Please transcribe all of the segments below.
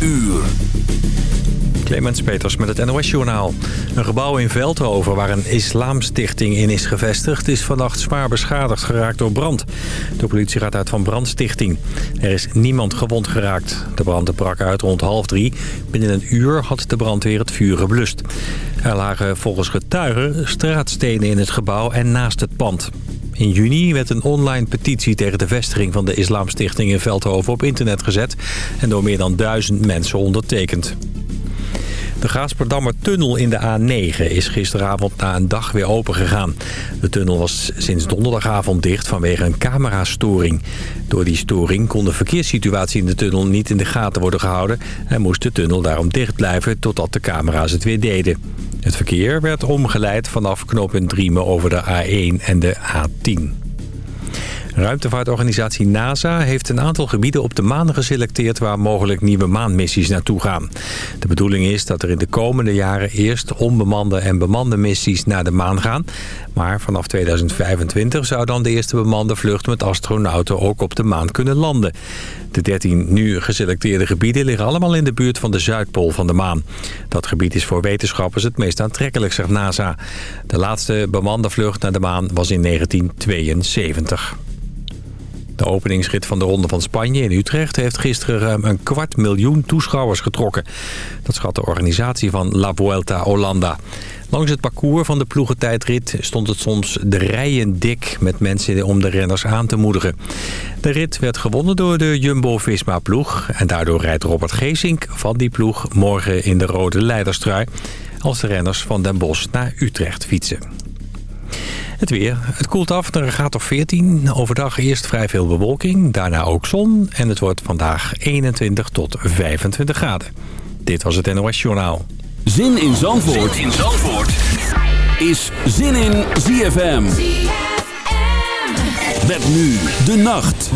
uur. Clemens Peters met het NOS-journaal. Een gebouw in Veldhoven waar een islamstichting in is gevestigd... is vannacht zwaar beschadigd geraakt door brand. De politie gaat uit van brandstichting. Er is niemand gewond geraakt. De brand brak uit rond half drie. Binnen een uur had de brandweer het vuur geblust. Er lagen volgens getuigen straatstenen in het gebouw en naast het pand. In juni werd een online petitie tegen de vestiging van de Islamstichting in Veldhoven op internet gezet... en door meer dan duizend mensen ondertekend. De Gaasperdammer tunnel in de A9 is gisteravond na een dag weer open gegaan. De tunnel was sinds donderdagavond dicht vanwege een camerastoring. Door die storing kon de verkeerssituatie in de tunnel niet in de gaten worden gehouden... en moest de tunnel daarom dicht blijven totdat de camera's het weer deden. Het verkeer werd omgeleid vanaf knooppunt Driemen over de A1 en de A10. Ruimtevaartorganisatie NASA heeft een aantal gebieden op de maan geselecteerd... waar mogelijk nieuwe maanmissies naartoe gaan. De bedoeling is dat er in de komende jaren eerst onbemande en bemande missies naar de maan gaan. Maar vanaf 2025 zou dan de eerste bemande vlucht met astronauten ook op de maan kunnen landen. De 13 nu geselecteerde gebieden liggen allemaal in de buurt van de Zuidpool van de maan. Dat gebied is voor wetenschappers het meest aantrekkelijk, zegt NASA. De laatste bemande vlucht naar de maan was in 1972. De openingsrit van de Ronde van Spanje in Utrecht heeft gisteren ruim een kwart miljoen toeschouwers getrokken. Dat schat de organisatie van La Vuelta Hollanda. Langs het parcours van de ploegentijdrit stond het soms de rijen dik met mensen om de renners aan te moedigen. De rit werd gewonnen door de Jumbo-Visma-ploeg en daardoor rijdt Robert Geesink van die ploeg morgen in de rode leiderstrui als de renners van Den Bosch naar Utrecht fietsen. Het weer. Het koelt af naar gaat graad of 14. Overdag eerst vrij veel bewolking, daarna ook zon. En het wordt vandaag 21 tot 25 graden. Dit was het NOS Journaal. Zin in Zandvoort, in Zandvoort. is Zin in ZFM. ZFM. Nu de nacht.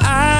I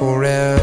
forever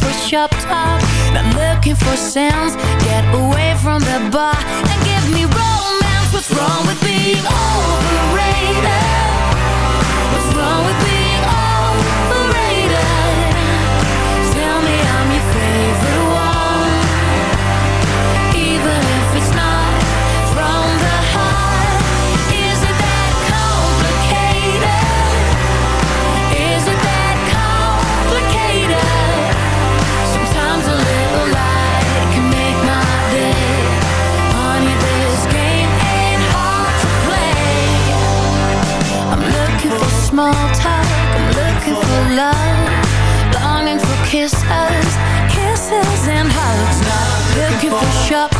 push-up top. Not looking for sounds. Get away from the bar And give me romance. What's wrong with being overrated? What's wrong with being small talk. I'm looking for love. Longing for kisses. Kisses and hugs. Not looking for shock.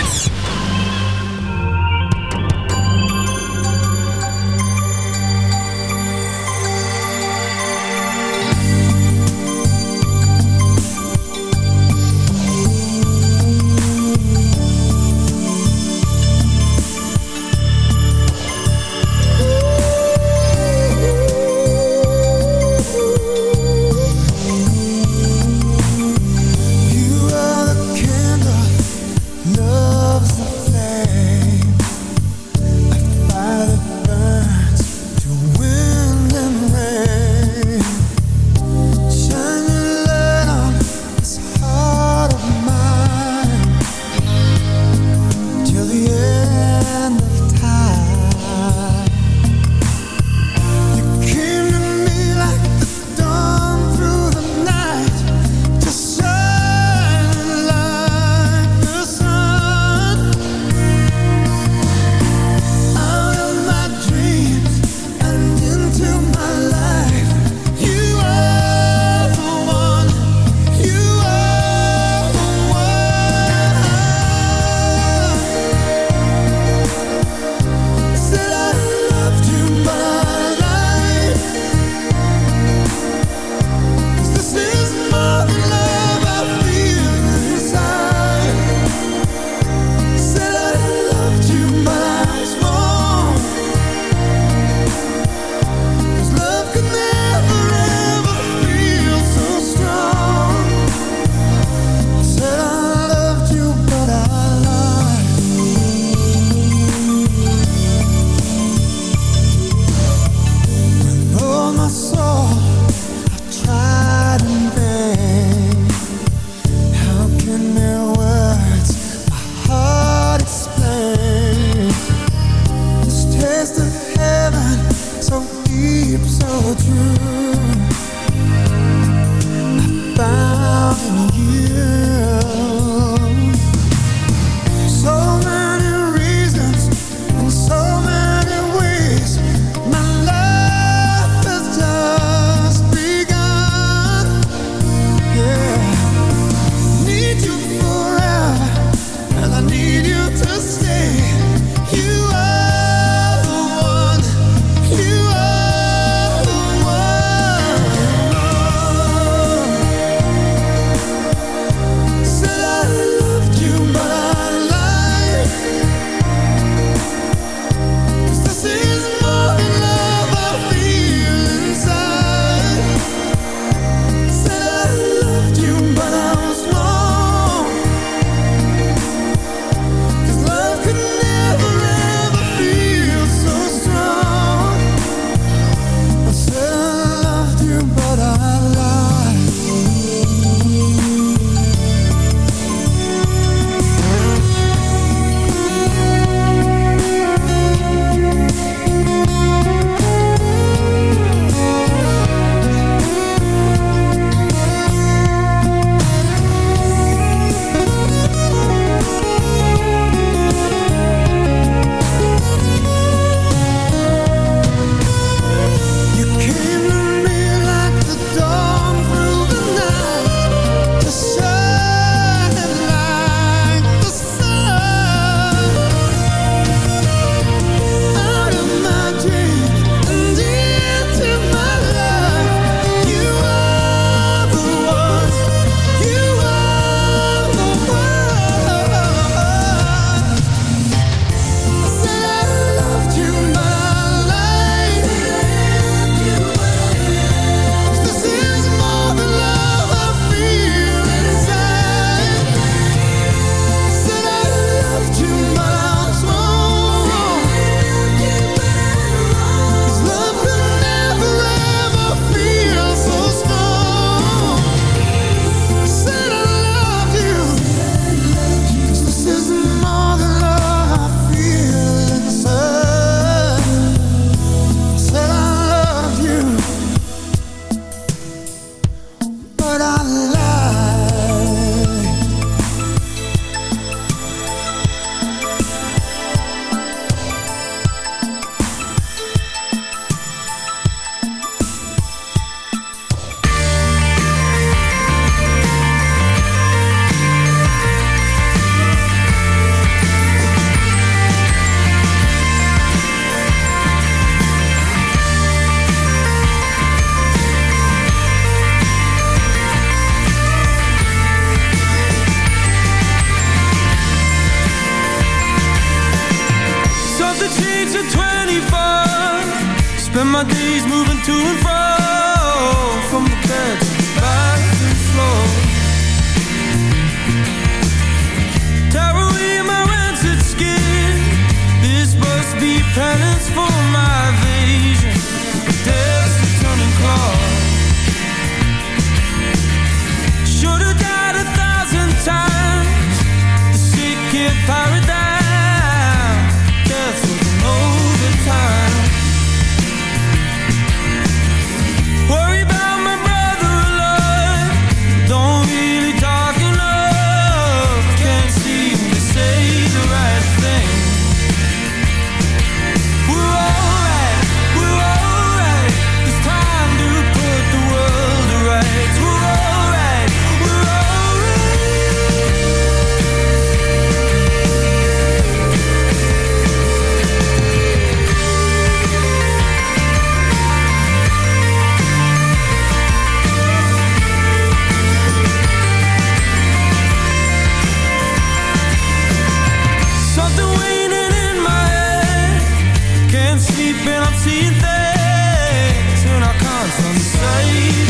I'm seeing things. I can't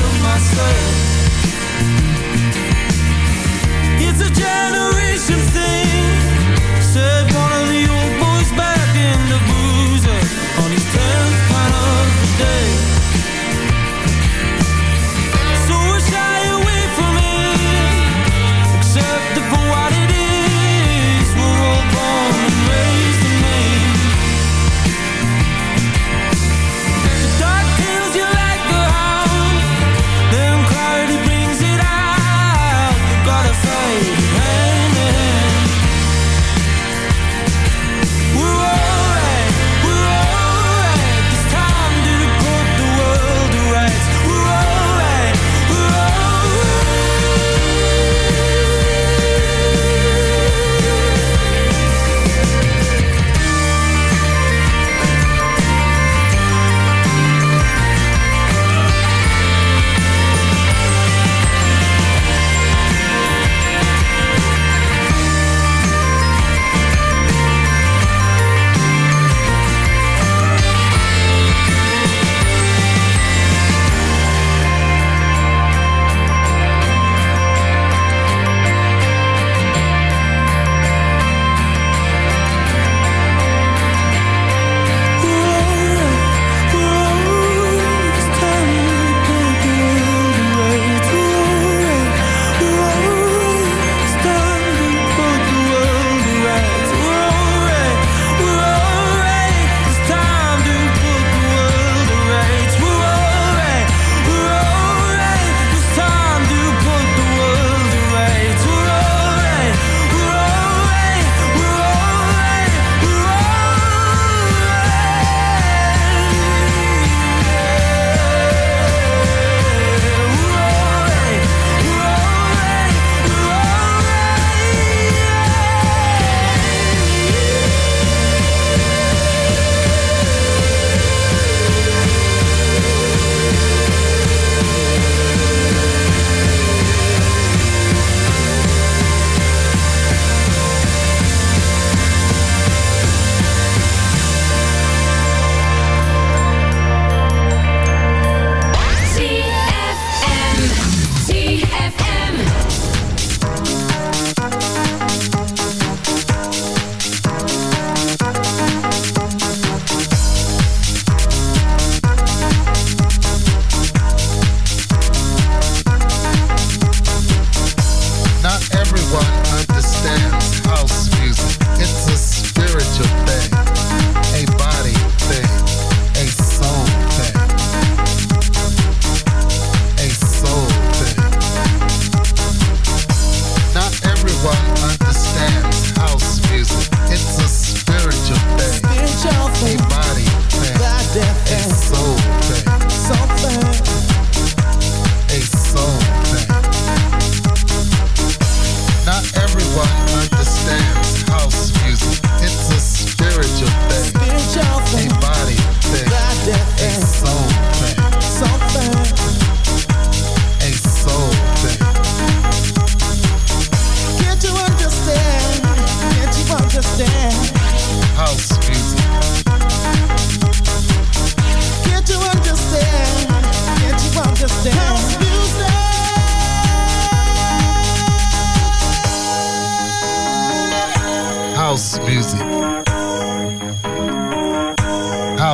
of myself. It's a generation thing.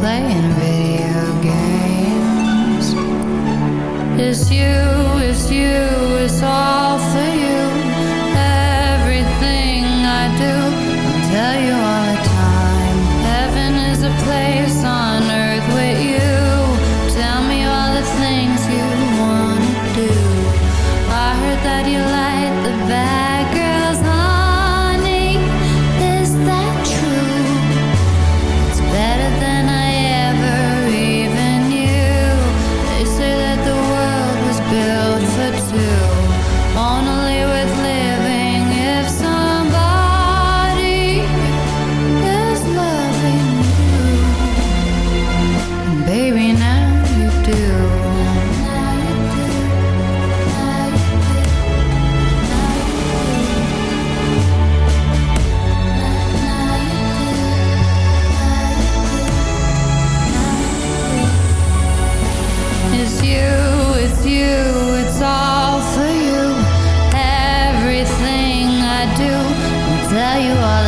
playing video games. It's you, it's you, it's all for you. you all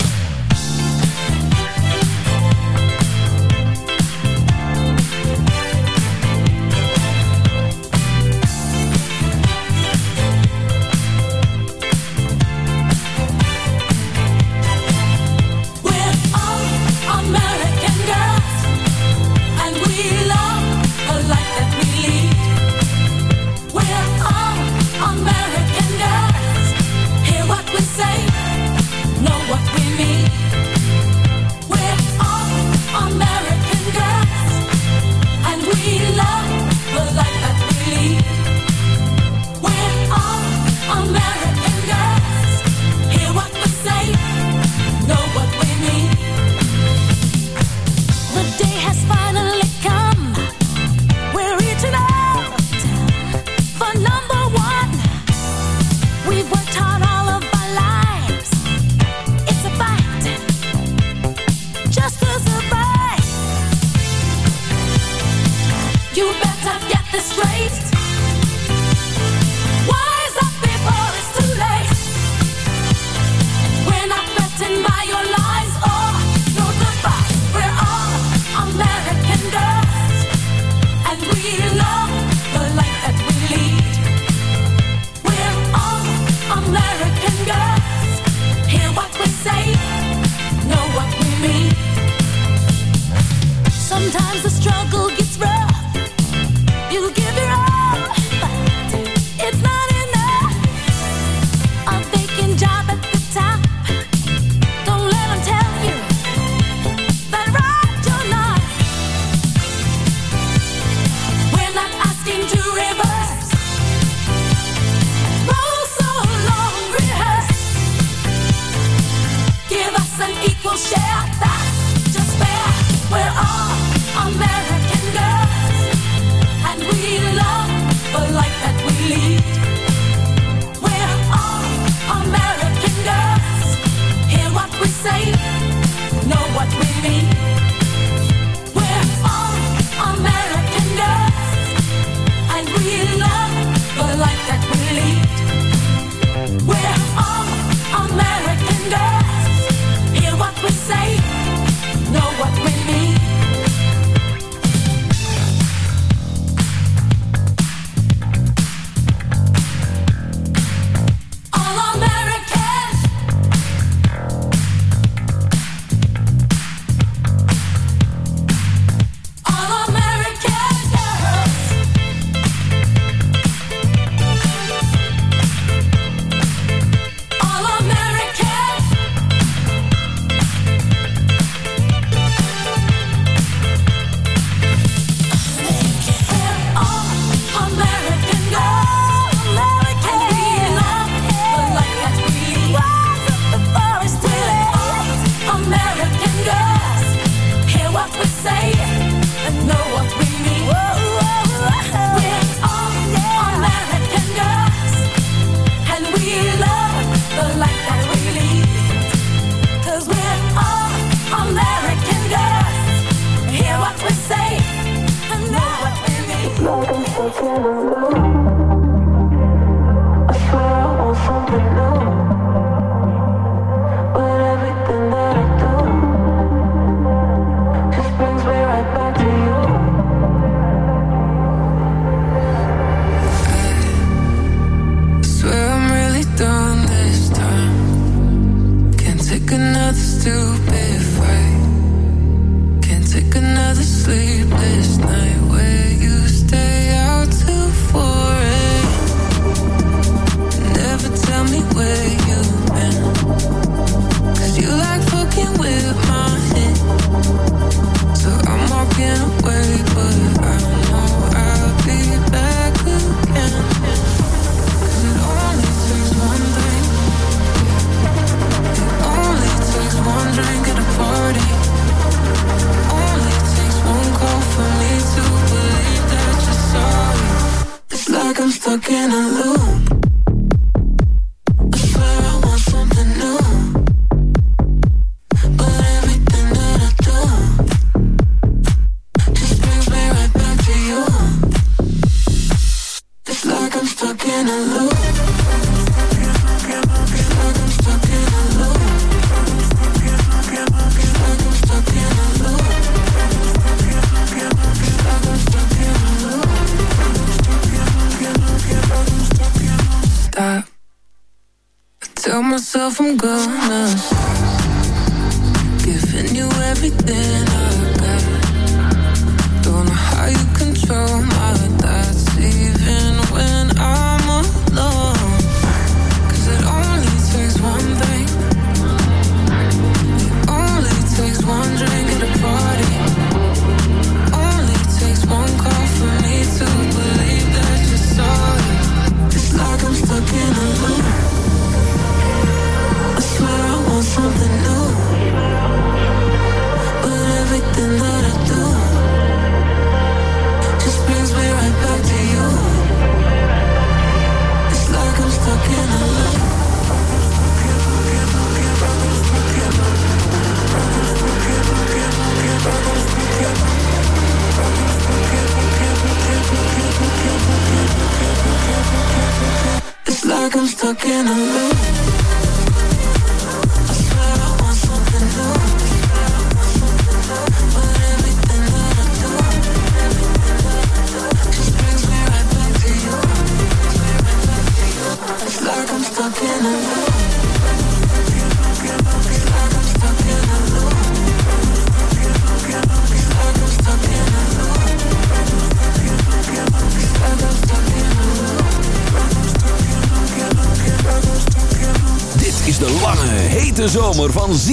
myself, I'm gone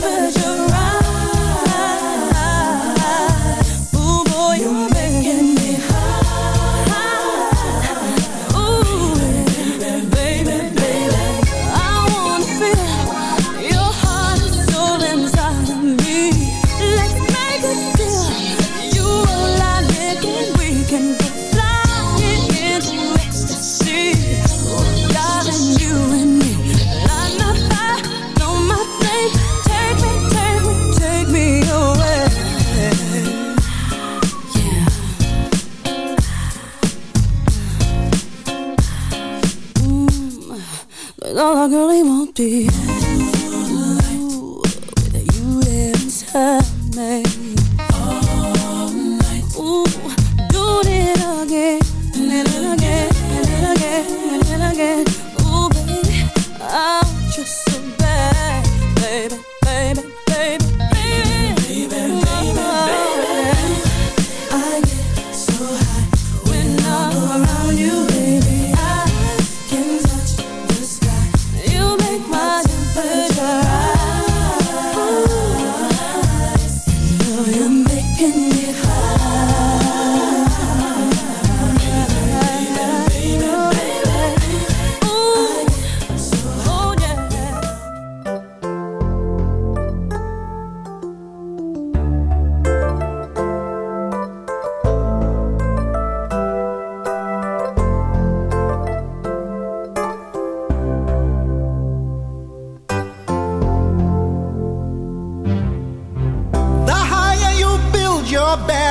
never